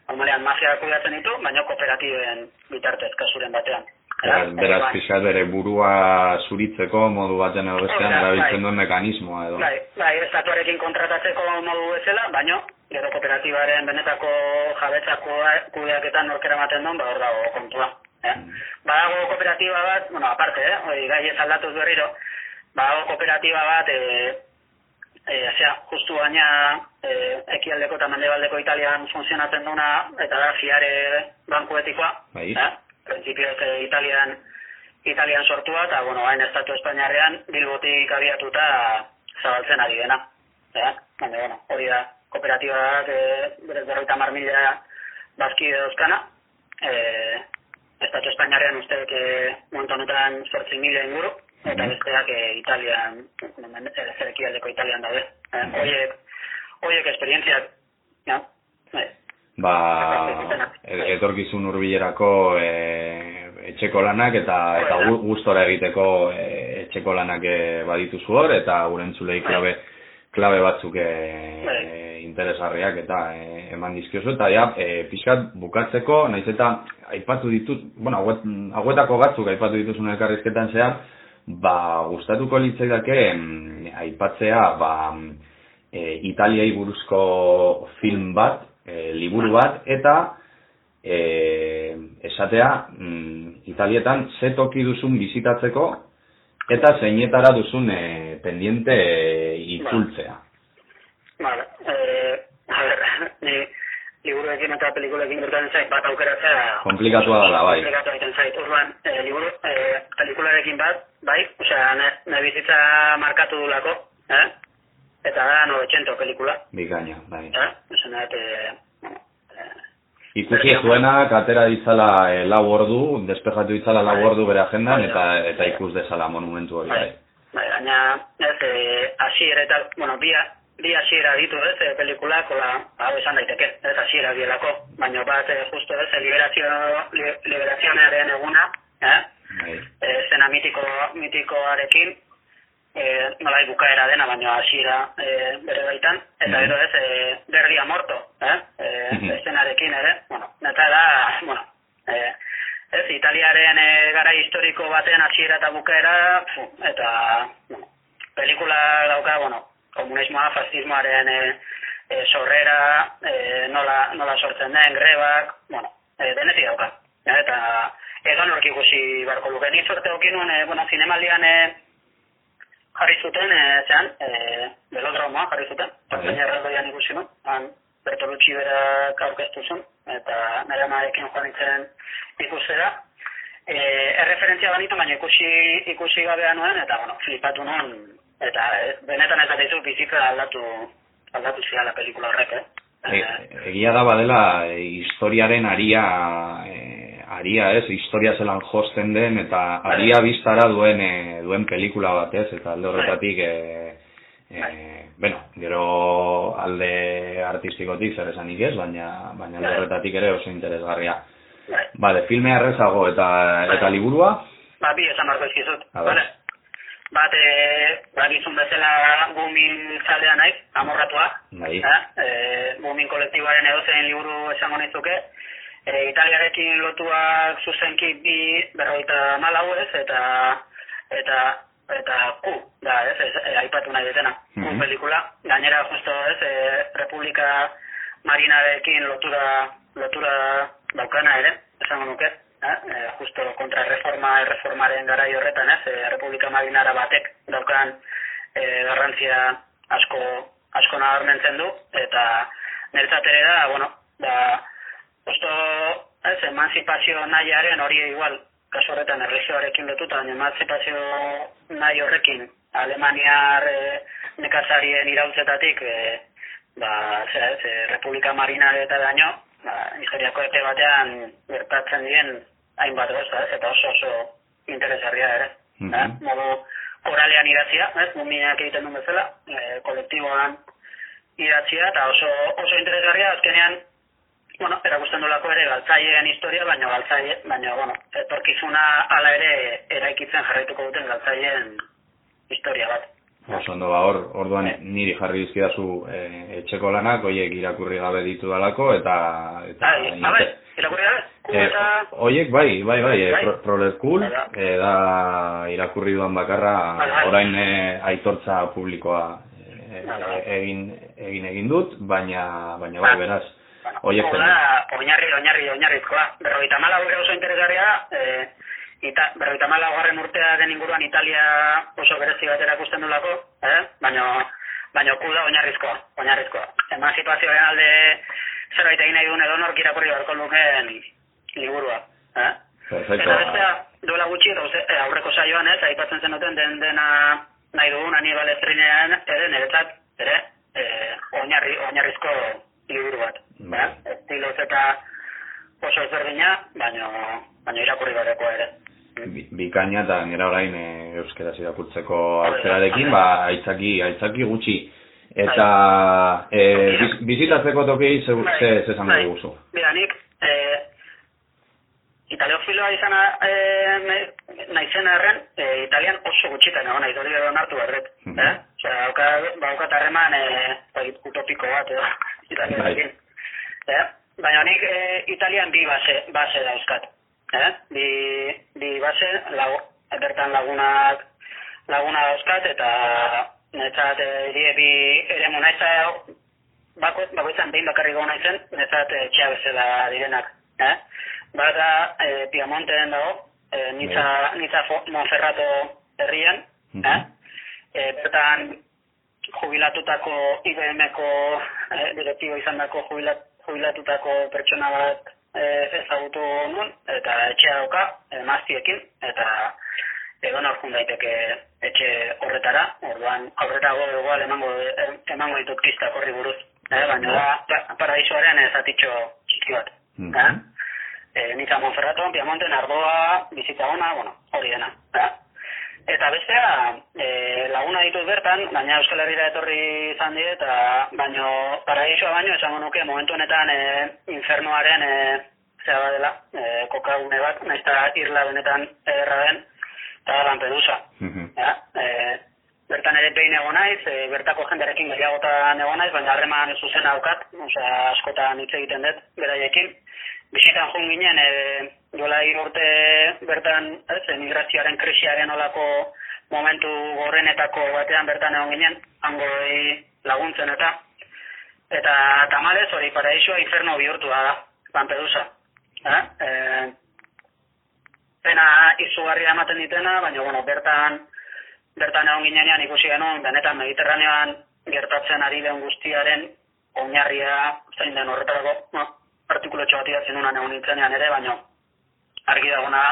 normalean mafiak kudatzen ditu, baina kooperatiben bitartez kasuren batean. Beraz, Eh, beraz pixat bere burua zuritzeko modu baten edo bestean erabiltzen bai. duen mekanismoa edo. Bai, bai, estatuarekin kontratatzeko modu bezala, baino, gero kooperatibaren benetako jabetzako kudeaketan norkera ematen duen, ba hor dago kontua. Eh? Badago kooperatiba bat, bueno, aparte, eh, hori gai ez aldatuz berriro, badago kooperatiba bat, e, e, osea, justu baina e, ekialdeko eta mendebaldeko Italian funtzionatzen duna, eta da fiare bankuetikoa, Bai. eh? Printzipioz eh, Italian Italian sortua eta bueno, hain estatu espainiarrean Bilbotik abiatuta zabaltzen ari dena. Ja, baina bueno, hori da kooperatibak eh berez berroita mar mila bazkide dauzkana. Eh, estatu espainiarrean uste que momentu honetan zortzi mila inguru eta besteak eh, Italian eh, zer ekialdeko Italian daude. Eh, horiek horiek esperientziak ja, eh, ba, e- etorkizun hurbilerako e, etxeko lanak eta eta gustora egiteko e, etxeko lanak e, badituzu hor eta gure entzulei klabe klabe batzuk e, Bai. e, interesgarriak eta e, eman dizkiozu eta ja e, pixkat bukatzeko naiz eta aipatu ditut bueno hauet, hauetako batzuk aipatu dituzun elkarrizketan zehar ba gustatuko litzaidake aipatzea ba e, Italiai buruzko film bat, e, liburu bat, eta e, esatea mm, Italietan ze toki duzun bizitatzeko eta zeinetara duzun e, pendiente e, itzultzea. Vale, eh, a ver, ni liburuekin eta pelikulekin gertatzen zait bat aukeratzea Komplikatua dela, bai. Komplikatu egiten zait. Orduan, eh, liburu, eh, pelikularekin bat, bai, osea, ne, ne bizitza markatu dulako, eh? Eta da 900 pelikula, Bikaina, bai. eh? Esan dut, eh, bueno, eh, Ikusi zuenak atera ditzala e, lau ordu, despejatu ditzala lau ordu bere agendan eta eta ikus dezala monumentu hori. bai, Bai. bai, baina, ez, eh, hasiera eta, bueno, bi, bi hasiera ditu, ez, eh, pelikulak, hola, hau esan daiteke, ez, hasiera bielako, baina bat, eh, justo, ez, liberazio, li, liberazionearen eguna, eh, Bai. eh, zena mitiko, mitikoarekin, eh, nolai bukaera dena, baina hasiera eh, bere baitan, eta Mhm. gero ez, eh, berria morto, eh, eh, Mhm. eszenarekin ere, bueno, eta da, bueno, eh, ez, Italiaren eh, gara historiko baten hasiera eta bukaera, fu, eta, bueno, pelikula dauka, bueno, komunismoa, fascismoaren eh, eh, sorrera, eh, nola, nola sortzen den, grebak, bueno, eh, denetik dauka. Ja, eta egon hork ikusi barko luke. Ni sorte okin nuen, eh, bueno, zinemaldian eh, jarri zuten, eh, zean, eh, belodromoa jarri zuten. Bai. Baina erraldoian ikusi nuen, han Bertolucci berak aurkeztu zuen, eta nire amarekin joan nintzen ikustera. Eh, erreferentzia banitu, baina ikusi, ikusi gabea nuen, eta, bueno, flipatu nuen, eta eh, benetan ez ditu bizitza aldatu, aldatu ziala pelikula horrek, eh? E, egia da badela e, historiaren aria e, aria ez, historia zelan josten den eta aria biztara duen e, duen pelikula bat ez, eta alde horretatik e, e, bueno, gero alde artistikotik zer esanik ez, baina, baina alde horretatik ere oso interesgarria. Vale, filmea errezago eta, eta liburua, Ba, bi esan barko izkizut. Vale. Bat, e, bakizun bezala gumin zaldea naiz, amorratua. Bai. Eh? E, gumin kolektiboaren edozein liburu esango nizuke. E, Italiarekin lotuak zuzenki bi berroita malau ez, eta eta eta Q, da, ez, ez, e, aipatu nahi detena, Q Mhm. pelikula. Gainera, justo, ez, e, Republika Marinarekin lotura, lotura daukana ere, esango nuke, eh? e, justo kontraerreforma erreformaren garai horretan, ez, e, Republika Marinara batek daukan e, garrantzia asko asko nabarmentzen du, eta niretzat ere da, bueno, da, justo, ez, emanzipazio nahiaren hori igual, kasu horretan erregioarekin lotuta, baina emanzipazio nahi horrekin, Alemaniar e, nekazarien irautzetatik, e, ba, zera, ez, eh, Republika Marina eta daño, ba, historiako epe batean gertatzen diren hainbat gauza, ez, eta oso oso interesarria ere. Mhm. eh? Modu oralean idatzia, ez, mumiak egiten duen bezala, e, kolektiboan idatzia, eta oso, oso interesgarria, azkenean, bueno, erakusten dolako ere galtzaileen historia, baina galtzaile, baina, bueno, etorkizuna hala ere eraikitzen jarraituko duten galtzaileen historia bat. Oso ondo ba, hor, orduan niri jarri dizkidazu e, etxeko lanak, hoiek irakurri gabe ditu dalako, eta... eta Bai, ba, bai, irakurri gabe, Eh, eta... Oiek bai, bai, bai, e, Bai. pro, Cool, Bai, da. e, da irakurri duan bakarra Bai, bai. orain e, aitortza publikoa e, Bai, bai. egin, egin egin dut, baina, baina bai, Bai. beraz, Oiek da, oinarri, oinarri, oinarrizkoa. Berrogeita mala gure oso interesgarria, e, ita, berrogeita mala garren urtea den inguruan Italia oso berezi bat erakusten dulako, eh? baina baina ku da oinarrizkoa, oinarrizkoa. Emanzipazioaren alde zerbait egin nahi duen edo nork irakurri beharko lukeen liburua. Eh? perfecto. Eta bestea, duela gutxi, dauze, e, aurreko saioan ez, aipatzen zenuten den dena nahi dugun Anibal Estrinean, ere niretzat, ere, e, oinarri, oinarrizko liburu bat. Bai. Eh? Estiloz eta oso ezberdina, baina, baina irakurri beharreko ere. Bi- bikaina eta nera orain e, euskaraz irakurtzeko aukerarekin, ba, aitzaki, aitzaki gutxi. Eta e, biz, bizitatzeko toki ze, Bai, ze, ze esango bai. diguzu. Mira, nik, e, italiofiloa izan e, me- naizen erren, e, italian oso gutxitan egon nahi, hori onartu berret. Mhm. Eh? Osea, dauka, baukat harreman e, bai, utopiko bat edo italianekin. Eh? Baina nik e, italian bi base, base dauzkat. Eh? Bi, bi base, lagu, bertan lagunak, laguna dauzkat, eta netzat e, bi ere naitza bako, bakoitzan behin bakarrik gona izen, netzat e, txea bezala direnak. Eh? Bata e, Piamonten dago, e, Nitza, Nitza Fo- Monferrato herrian, Mhm. eh? E, bertan jubilatutako IBM-ko e, direktibo izan jubilat, jubilatutako pertsona bat e, ezagutu nun, eta etxea dauka, e, maztiekin, eta edo norkun daiteke etxe horretara, orduan aurretago igual emango, emango ditut kistak horri buruz. Eh, baina da, pa- paradisoaren ezatitxo txiki bat. Mhm. Eh? E, Nitza Monferrato, Piamonten, Ardoa, bizitza ona, bueno, hori dena. Eh? Eta bestea, e, laguna ditut bertan, baina Euskal Herriera etorri izan die, eta baino, paradisoa baino, esango nuke, momentu honetan e, infernuaren, e, zera badela, e, kokagune bat, nahiz eta irla benetan ederra den, eta da Lampedusa. Mhm. Ja, e, bertan ere behin egon naiz, e, bertako jenderekin gehiagotan egon naiz, baina harreman zuzen daukat, osea, askotan hitz egiten dut, beraiekin. Bisitan joan ginen, e, duela urte bertan, ez, emigrazioaren krisiaren olako momentu gorrenetako batean bertan egon ginen, hangoi laguntzen eta. Eta tamalez hori paraisoa inferno bihurtu da, Lampedusa. Eh? E, pena izugarria ematen ditena, baina bueno, bertan bertan egon ginenean ikusi genuen benetan Mediterraneoan gertatzen ari den guztiaren oinarria zein den horretarako, no, artikulo bat idatzen nunan egon nintzenean ere, baina argi dagona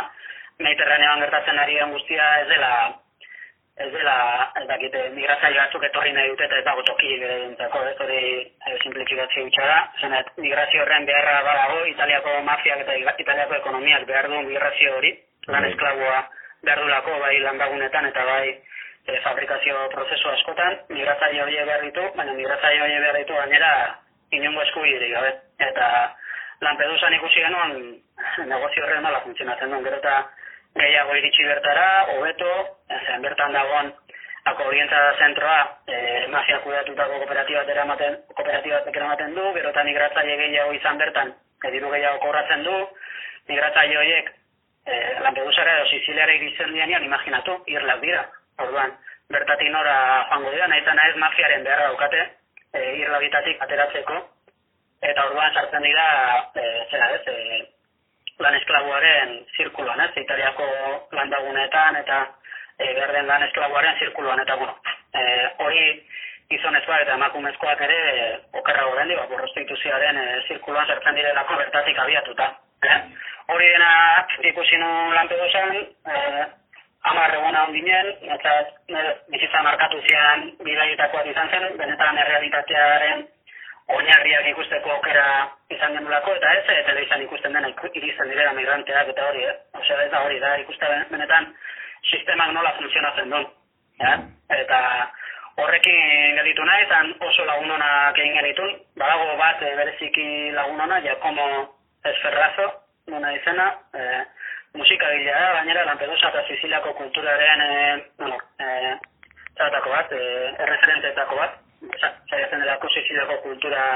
Mediterraneoan gertatzen ari den guztia ez dela ez dela, ez dakite, migratzaile batzuk etorri nahi dute eta ez dago toki berentzako, ez hori e, simplifikazio hutsa da. Zenet, migrazio horren beharra badago, Italiako mafiak eta Italiako ekonomiak behar du migrazio hori, lan Bai. esklaboa behar dulako bai landagunetan eta bai e, fabrikazio prozesu askotan, migratzaile horiek behar ditu, baina migratzaile horiek behar ditu gainera inongo eskubiderik gabe. Eta Lampedusan ikusi genuen negozio horren nola funtzionatzen duen, gero eta gehiago iritsi bertara, hobeto, zen bertan dagoen ako orientza zentroa e, mafia kudeatutako kooperatibat eramaten, kooperatibat eramaten du, gero eta migratzaile gehiago izan bertan, e, diru gehiago kobratzen du, migratzaile horiek e, Lampedusara edo Siciliara iritzen dianean, imaginatu, irlak dira. Orduan, bertatik nora joango dira, nahi eta nahez mafiaren beharra daukate, e, irlabitatik ateratzeko, eta orduan sartzen dira, e, zera ez, e, lan esklabuaren zirkuloan, ez, Italiako landagunetan eta e, berden lan esklabuaren zirkuloan, eta bueno, e, hori gizonezkoak eta emakumezkoak ere e, okerrago den, ba, prostituzioaren e, zirkuloan sartzen direlako bertatik abiatuta. Eh? Hori dena ikusi nu Lampedusan, e, amar eguna hon ginen, netzat, nire bizitza markatu zian bidaietakoak izan zen, benetan errealitatearen oinarriak ikusteko okera izan genulako, eta ez, eta izan ikusten dena irizten direla migranteak eta hori, eh? Osea, ez da hori, da ikusten benetan sistemak nola funtzionatzen duen. Eh? Eta horrekin geditu nahi, eta oso lagunonak egin genitun, badago bat e, bereziki lagunona, Giacomo Esferrazo, nuna izena, e, musika gila da, gainera Lampedusa eta Siciliako kulturaren, e, bueno, e, bat, e, erreferenteetako bat, zaiatzen delako Siciliako kultura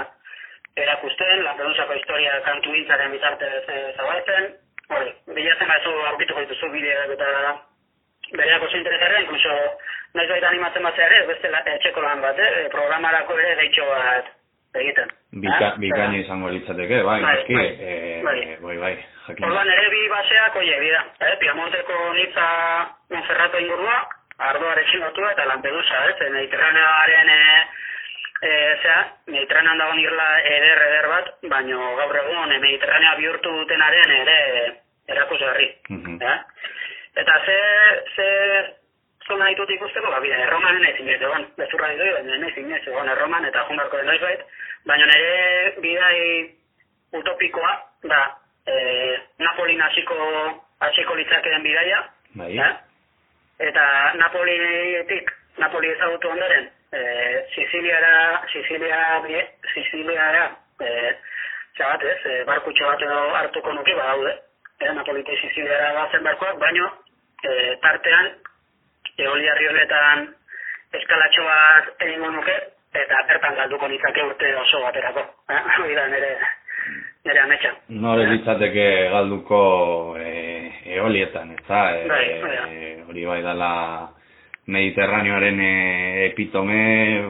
erakusten, Lampedusako historia kantu intzaren bitartez e, zabaltzen, hori, bilatzen baizu aurkituko dituzu bideak eta bereako oso interesarra, inkluso nahiz baita animatzen batzea ere, beste etxeko lan bat, eh? programarako ere deitxo bat egiten. Bika, eh? Bikaini izango litzateke, bai, bai, bai, eh, bai, bai, bai, jakin. Orduan ere bi baseak, oie, bida, eh? Piamonteko nitza Monferrato ingurua, ardoarekin lotua eta Lampedusa, eh? Mediterranearen eh, E, zera, Mediterranean dagoen irla eder eder bat, baino gaur egun Mediterranea bihurtu dutenaren ere erakusgarri. Mm -hmm. eh? Eta ze, ze zona ditut ikusteko, ba, bide, erroman nahi zinez egon, bezurra ditu, baina nahi zinez egon erroman, eta jungarko den noiz bait, baina nire bidai utopikoa, da, e, Napoli hasiko hasiko litzakeen bidaia, bai. eh? Eta Napolitik, Napoli ezagutu ondaren, e, Siciliara, Sicilia, Siciliara, e, txabat ez, e, barkutxo bat hartuko nuke, ba, daude, eh, Napolitik Siciliara bazen barkoak, baino, e, tartean, eoliarri honetan eskalatxo bat egingo nuke, eta bertan galduko nitzake urte oso baterako. Eh? Hori da nire, nire ametsa. Nore litzateke galduko e, eolietan, ez da? E, bai, bai, hori bai dala Mediterraneoaren e, epitome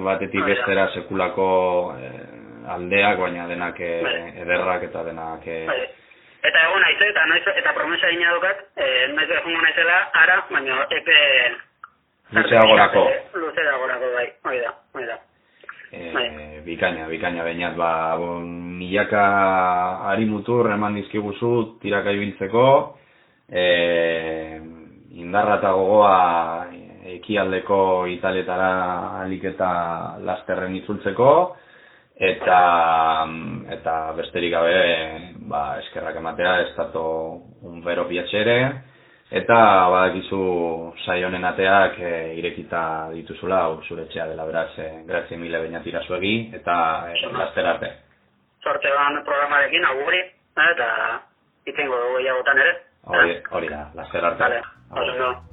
batetik bestera sekulako e, aldeak, baina denak e, ederrak eta denak... E, Eta egon naiz, eta noiz, eta promesa egin adokat, e, noiz behar naizela, ara, baina epe Luzea gorako. Luzea gorako, bai, oi da, oi da. E, bai. Bikaina, bikaina bainat, ba, bon, milaka harimutur eman dizkiguzu tiraka ibiltzeko, e, indarra eta gogoa ekialdeko italetara aliketa lasterren itzultzeko, eta eta besterik gabe ba, eskerrak ematea, ez dato un bero piacere, Eta badakizu sai honen ateak e, irekita dituzula, hau zure etxea dela beraz, e, grazie mile baina tirazuegi, eta e, laster arte. Sorte ban programarekin, agurri, eta itengo dugu egiagotan ere. Hori, hori da, laster arte. Vale,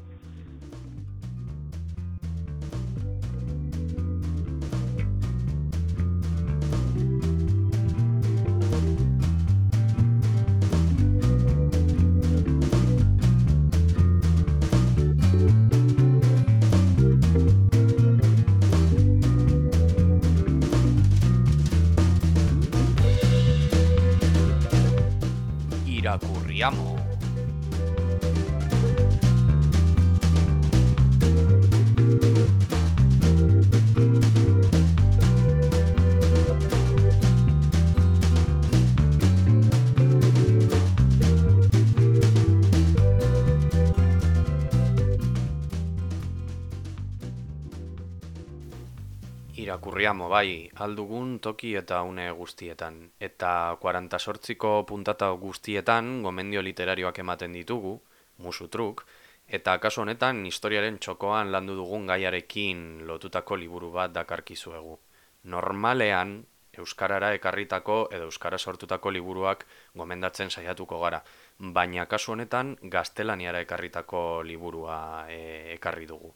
irakurriamo bai aldugun toki eta une guztietan. Eta 48ko puntata guztietan gomendio literarioak ematen ditugu, musutruk, eta kasu honetan historiaren txokoan landu dugun gaiarekin lotutako liburu bat dakarkizuegu. Normalean, Euskarara ekarritako edo Euskara sortutako liburuak gomendatzen saiatuko gara, baina kasu honetan gaztelaniara ekarritako liburua e, ekarri dugu.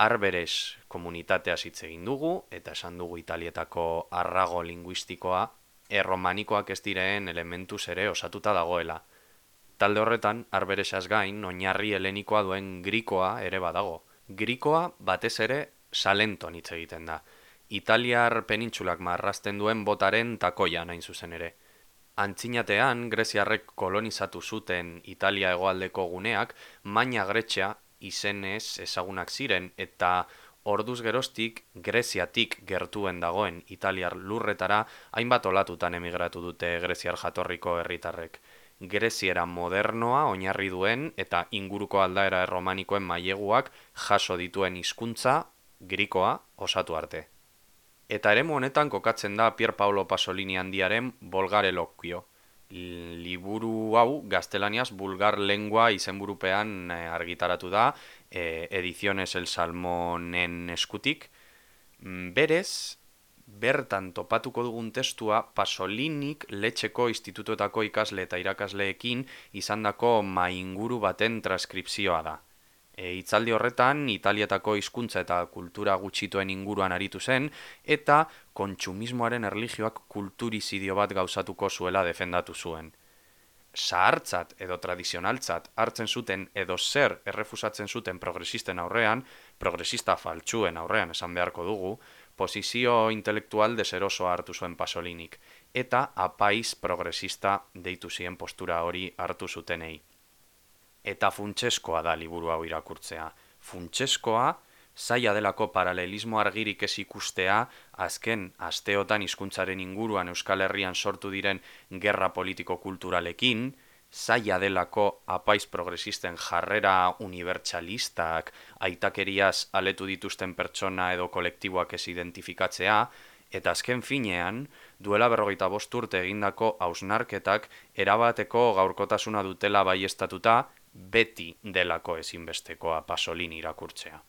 Arberes komunitatea hitz egin dugu eta esan dugu italietako arrago linguistikoa erromanikoak ez direen elementuz ere osatuta dagoela. Talde horretan, arberesaz gain, oinarri helenikoa duen grikoa ere badago. Grikoa batez ere salenton hitz egiten da. Italiar penintsulak marrazten duen botaren takoia nain zuzen ere. Antzinatean, Greziarrek kolonizatu zuten Italia hegoaldeko guneak, maina gretxea izenez ezagunak ziren eta orduz geroztik Greziatik gertuen dagoen Italiar lurretara hainbat olatutan emigratu dute Greziar jatorriko herritarrek. Greziera modernoa oinarri duen eta inguruko aldaera erromanikoen maileguak jaso dituen hizkuntza grikoa osatu arte. Eta ere honetan kokatzen da Pier Paolo Pasolini handiaren Bolgare Lokio. Liburu hau gaztelaniaz bulgar lengua izenburupean eh, argitaratu da, e, Ediziones el Salmonen eskutik. Mm, berez, bertan topatuko dugun testua Pasolinik letxeko institutuetako ikasle eta irakasleekin izandako mainguru baten transkripzioa da. E, itzaldi horretan, Italietako hizkuntza eta kultura gutxituen inguruan aritu zen, eta kontsumismoaren erligioak kulturizidio bat gauzatuko zuela defendatu zuen. Sahartzat edo tradizionaltzat hartzen zuten edo zer errefusatzen zuten progresisten aurrean, progresista faltsuen aurrean esan beharko dugu, posizio intelektual deseroso hartu zuen pasolinik, eta apaiz progresista deitu zien postura hori hartu zutenei eta funtseskoa da liburu hau irakurtzea. Funtseskoa, zaila delako paralelismo argirik ez ikustea, azken asteotan hizkuntzaren inguruan Euskal Herrian sortu diren gerra politiko-kulturalekin, zaila delako apaiz progresisten jarrera unibertsalistak, aitakeriaz aletu dituzten pertsona edo kolektiboak ez identifikatzea, eta azken finean, duela berrogeita bosturte egindako hausnarketak erabateko gaurkotasuna dutela baiestatuta beti delako ezinbestekoa pasolin irakurtzea.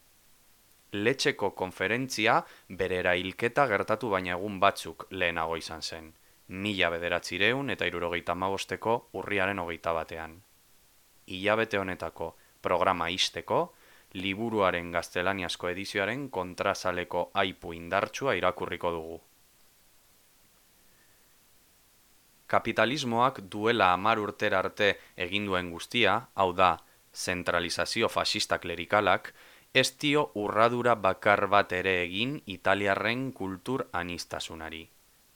Letxeko konferentzia berera hilketa gertatu baina egun batzuk lehenago izan zen, mila bederatzireun eta irurogeita magosteko urriaren hogeita batean. Ilabete honetako programa isteko, liburuaren gaztelaniazko edizioaren kontrazaleko aipu indartsua irakurriko dugu. Kapitalismoak duela amar urtera arte eginduen guztia, hau da, zentralizazio fascista klerikalak, ez dio urradura bakar bat ere egin italiarren kultur anistasunari.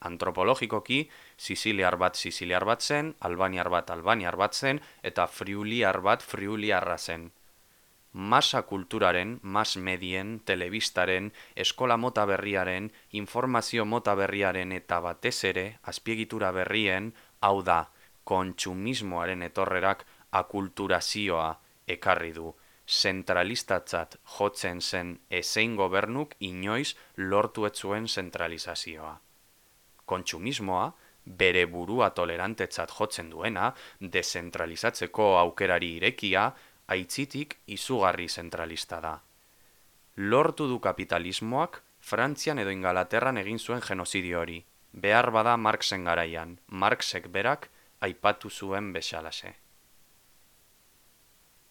Antropologikoki, siciliar bat siciliar bat zen, albaniar bat albaniar bat zen, eta friuliar bat friuliarra zen masa kulturaren, mas medien, telebistaren, eskola mota berriaren, informazio mota berriaren eta batez ere, azpiegitura berrien, hau da, kontsumismoaren etorrerak akulturazioa ekarri du. Zentralistatzat jotzen zen ezein gobernuk inoiz lortu etzuen zentralizazioa. Kontsumismoa, bere burua tolerantetzat jotzen duena, dezentralizatzeko aukerari irekia, aitzitik izugarri zentralista da. Lortu du kapitalismoak Frantzian edo Ingalaterran egin zuen genozidio hori. Behar bada Marxen garaian, Marxek berak aipatu zuen besalase.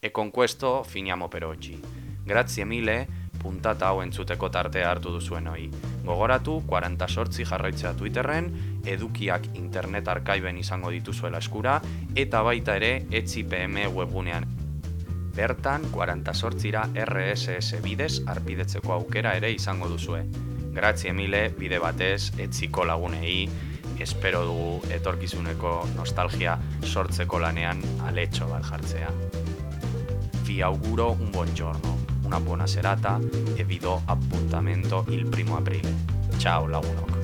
E conquesto finiamo per oggi. Grazie mille, puntata hau entzuteko tartea hartu duzuen hoi. Gogoratu, 48 jarraitzea Twitterren, edukiak internet arkaiben izango dituzuela eskura, eta baita ere, etzi PM webgunean bertan 48ra RSS bidez arpidetzeko aukera ere izango duzue. Grazie mile bide batez etziko lagunei, espero dugu etorkizuneko nostalgia sortzeko lanean aletxo bat jartzea. Vi auguro un buon giorno, una buona serata e vi appuntamento il primo aprile. Ciao lagunok!